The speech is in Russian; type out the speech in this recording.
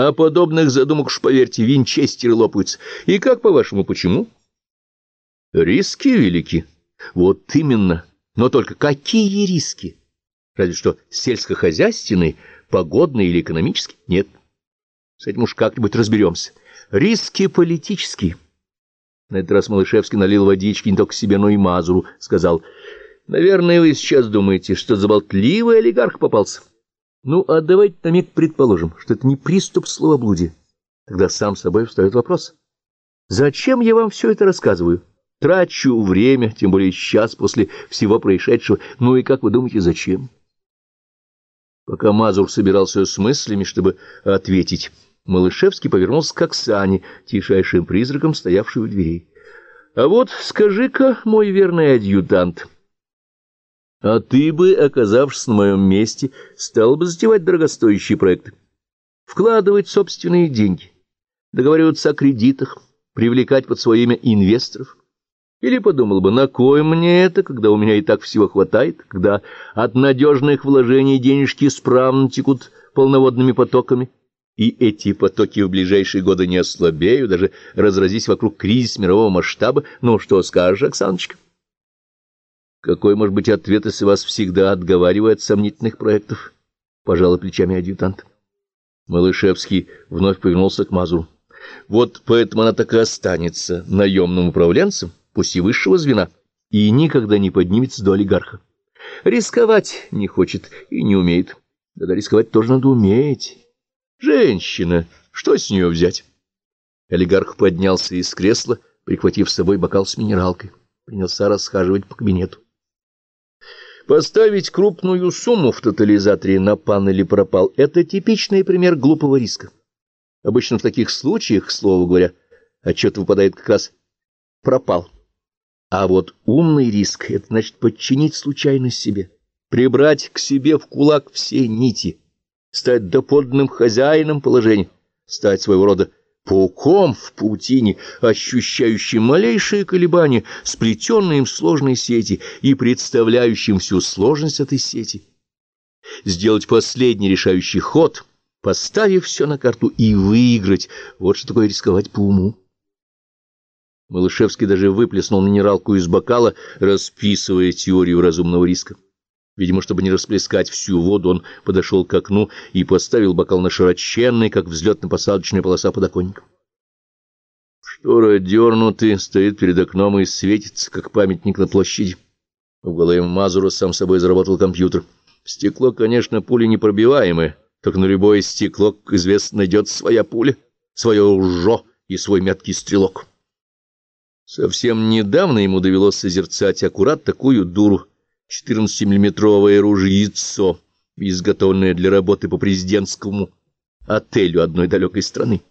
А подобных задумок, уж поверьте, винчестеры лопаются. И как, по-вашему, почему? Риски велики. Вот именно. Но только какие риски? Разве что сельскохозяйственные, погодные или экономические? Нет. С этим уж как-нибудь разберемся. Риски политические. На этот раз Малышевский налил водички не только себе, но и Мазуру. Сказал, наверное, вы сейчас думаете, что заболтливый олигарх попался. Ну, а давайте на миг предположим, что это не приступ словоблудия. Тогда сам собой встает вопрос. Зачем я вам все это рассказываю? Трачу время, тем более сейчас, после всего происшедшего. Ну и как вы думаете, зачем? Пока Мазур собирался с мыслями, чтобы ответить, Малышевский повернулся к Оксане, тишайшим призраком, стоявшей у дверей. — А вот скажи-ка, мой верный адъютант, а ты бы, оказавшись на моем месте, стал бы затевать дорогостоящие проекты, вкладывать собственные деньги, договариваться о кредитах, привлекать под свое имя инвесторов? Или подумал бы, на кой мне это, когда у меня и так всего хватает, когда от надежных вложений денежки справно текут полноводными потоками, и эти потоки в ближайшие годы не ослабеют, даже разразись вокруг кризис мирового масштаба. Ну, что скажешь, Оксаночка? Какой может быть ответ, если вас всегда отговаривают от сомнительных проектов? Пожалуй, плечами адъютант. Малышевский вновь повернулся к Мазуру. Вот поэтому она так и останется наемным управленцем, пусть и высшего звена, и никогда не поднимется до олигарха. Рисковать не хочет и не умеет. Да, рисковать тоже надо уметь. Женщина, что с нее взять? Олигарх поднялся из кресла, прихватив с собой бокал с минералкой. Принялся расхаживать по кабинету. Поставить крупную сумму в тотализаторе на пан или пропал — это типичный пример глупого риска. Обычно в таких случаях, к слову говоря, отчет выпадает как раз «пропал». А вот умный риск — это значит подчинить случайность себе, прибрать к себе в кулак все нити, стать доподлинным хозяином положения, стать своего рода пауком в паутине, ощущающим малейшие колебания, сплетенные им сложной сети и представляющим всю сложность этой сети. Сделать последний решающий ход, поставив все на карту и выиграть — вот что такое рисковать по уму. Малышевский даже выплеснул минералку из бокала, расписывая теорию разумного риска. Видимо, чтобы не расплескать всю воду, он подошел к окну и поставил бокал на широченный, как взлетно-посадочная полоса подоконника. Штора дернуты, стоит перед окном и светится, как памятник на площади. В голове Мазура сам собой заработал компьютер. Стекло, конечно, пули непробиваемое, только на любое стекло, как известно, найдет своя пуля, свое ужо и свой меткий стрелок. Совсем недавно ему довелось созерцать аккурат такую дуру, 14-миллиметровое ружьецо, изготовленное для работы по президентскому отелю одной далекой страны.